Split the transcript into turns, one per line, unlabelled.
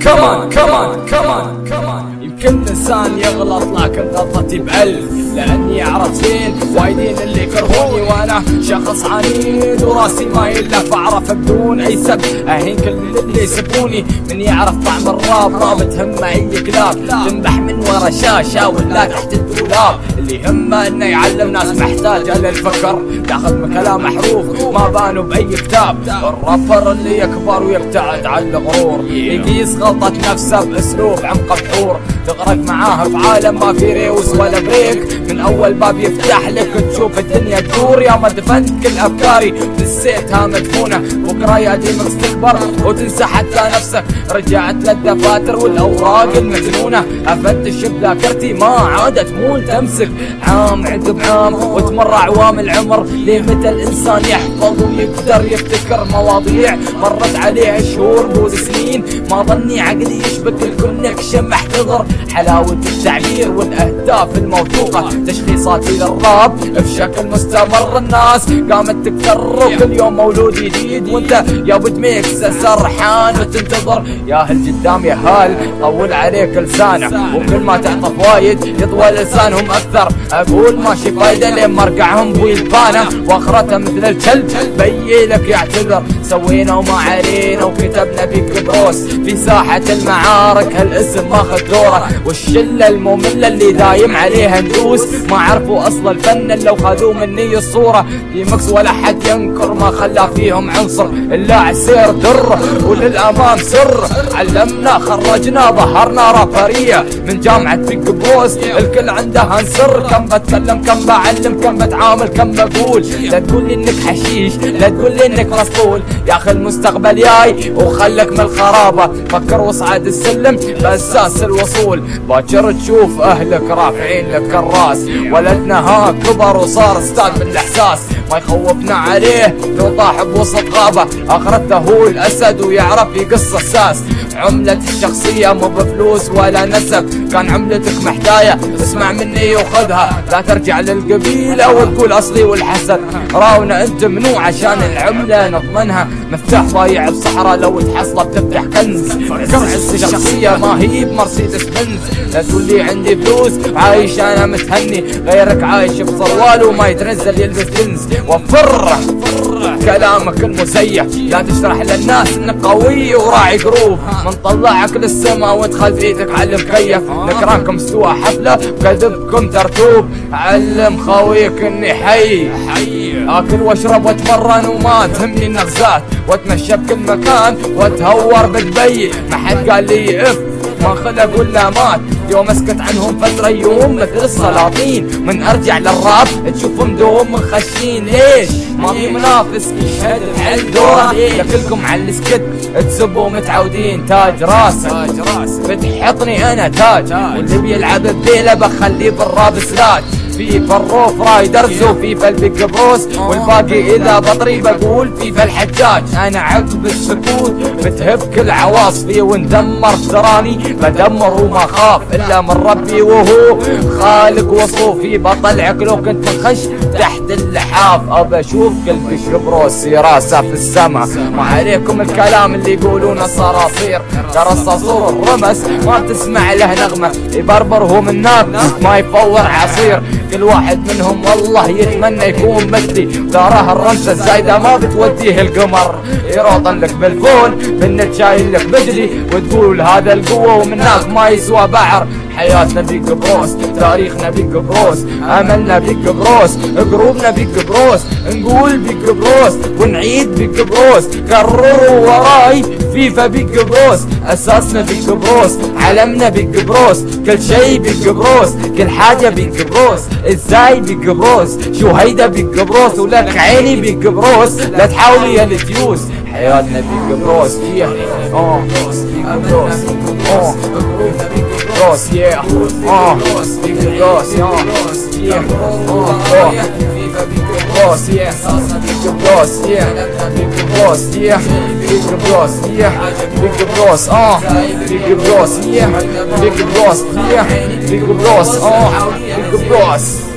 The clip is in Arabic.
كمان كمان كمان كمان يمكن الانسان يغلط لكن غلطتي بألف لأني اعرف زين وايدين اللي كرهوني وأنا شخص عنيد وراسي ما يلف اعرف بدون أي سب أهين كل اللي يسبوني من يعرف طعم الراب ما بتهمه أي كلاب. تنبح من ورا شاشة ولا تحت الدولاب. اللي يهمه إنه يعلم ناس محتاجه للفكر تاخذ من كلام حروف ما بانوا بأي كتاب. الرابر اللي يكبر ويبتعد عن الغرور. يقيس غلطة نفسه بأسلوب عمق بحور تغرق معاه في عالم ما في reverse ولا brake. من أول باب يفتح لك تشوف الدنيا. تدور يا ما دفنت كل أفكاري. نسيتها مدفونة. بكرة يا ديمكس تكبر وتنسى حتى نفسك رجعت للدفاتر والأوراق المجنونة. افتش بذاكرتي ما عادت مول تمسك. عام عقب عام وتمر أعوام العمر. ليه متى الإنسان يحفظ ويقدر يفتكر مواضيع؟ مرت عليه شهور دون سنين. ما ظني عقلي يشبك الكونكشن محتضر. حلاوة التعبير والأهداف الموثوقة. تشخيصاتي للراب بشكل مستمر الناس قامت تكثر وكل يوم مولود جديد. وانت يا ابو ميكس سرحان وتنتظر. يا هل قدام يا هال طول عليك لسانه. وكل ما تعطف وايد يطول لسانهم أكثر. أقول ماشي فايدة لين مرقعهم بوي البانة وآخرتها مثل الكلب بيلك يعتذر. سوينا وما علينا وكتبنا بيك بروس. في ساحة المعارك هالاسم ماخذ دوره والشلة المملة اللي دايم عليها ندوس. ما عرفوا أصل الفن إلا وخذوا مني الصورة. في مكس ولا حد ينكر ما خلى فيهم عنصر. إلا عسير در وللأمام سر. علمنا خرجنا ظهرنا رافرية من جامعة بيج بروس الكل عندها سر كم بتكلم كم بعلم كم بتعامل كم بقول. لا تقول لي إنك حشيش لا تقول لي إنك مسطول. يا أخي المستقبل جاي وخلك من الخرابة. فكر واصعد السلم بأساس الوصول. باكر تشوف أهلك رافعين لك الرأس. ولدنا ها كبر وصار أستاذ بالاحساس ما يخوفنا عليه لو طاح بوسط غابة. آخرته هو الأسد ويعرف يقص الساس. عملة الشخصية مو بفلوس ولا نسب. كان عملتك محتاية اسمع مني وخذها. لا ترجع للقبيلة وتقول أصلي والحسد. راونا أنت منو عشان العملة نضمنها. مفتاح ضايع بصحراء لو تحصله بتفتح كنز. كرعس الشخصية ما هي بمرسيدس بنز. لا تقول لي عندي فلوس عايش أنا متهني. غيرك عايش بصروال وما يتنزل يلبس جنز وفر كلامك المزيف لا تشرح للناس إنك قوي وراعي قروب. منطلعك للسما وانت خلف إيدك على المكيف. نكرانكم استوى حفلة وكذبكم ترتوب. علم خويك إني حي. آكل واشرب واتمرن وما تهمني النغزات. واتمشى بكل مكان واتهور بدبي ما حد قال لي إف. ما خلق ولا مات. يوم أسكت عنهم فترة يوم مثل السلاطين. من أرجع للراب تشوفهم دوم خشين. ليش؟ ما في منافس يشهد بحل دورة. لكلكم على السكت تسبوا متعودين. تاج راسك. تاج راسك. بتحطني أنا تاج. واللي بيلعب بذيله بخليه بالراب سلاج. في فالروف رايدرز وفي البيج بروس والباقي إذا بطري بقول في الحجاج أنا عقب السكوت بتهب كل عواصفي وندمر تراني بدمر وما خاف إلا من ربي وهو خالق وصوفي. بطلعك لو كنت خش تحت اللحاف. أبى أشوف كل بروس راسه في السما. ما عليكم الكلام اللي يقولونه صراصير. ترى الصاصور الرمس ما تسمع له نغمة. يبربر هو من نار ما يفور عصير. كل واحد منهم والله يتمنى يكون مثلي. داره الرمسة الزايدة ما بتوديه القمر. يروطن لك بالفون بالنت شايل لك بدلي وتقول هذا القوة ومنك ما يسوى بعر. حياتنا Big Bros تاريخنا Big Bros أملنا Big Bros قروبنا Big Bros نقول Big Bros ونعيد Big Bros. كرروا وراي viva Big Bros أساسنا بيك بروس علمنا بيك بروس كل شي بيك بروس كل حاجة بيك بروس إزاي بيك بروس؟ شو هيدا بيك بروس؟ ولك عيني بيك بروس لا تحاولي يا الديوس. حياتنا بيك بروس فيها آه. بيك بروس آه بروس يا. آه. بيك بروس يا. آه. بروس يا بيك بروس يا بيك بروس يا بيك بروس يا بيك بروس آه بيك بروس يا بيك بروس يا بيك بروس آه بيك بروس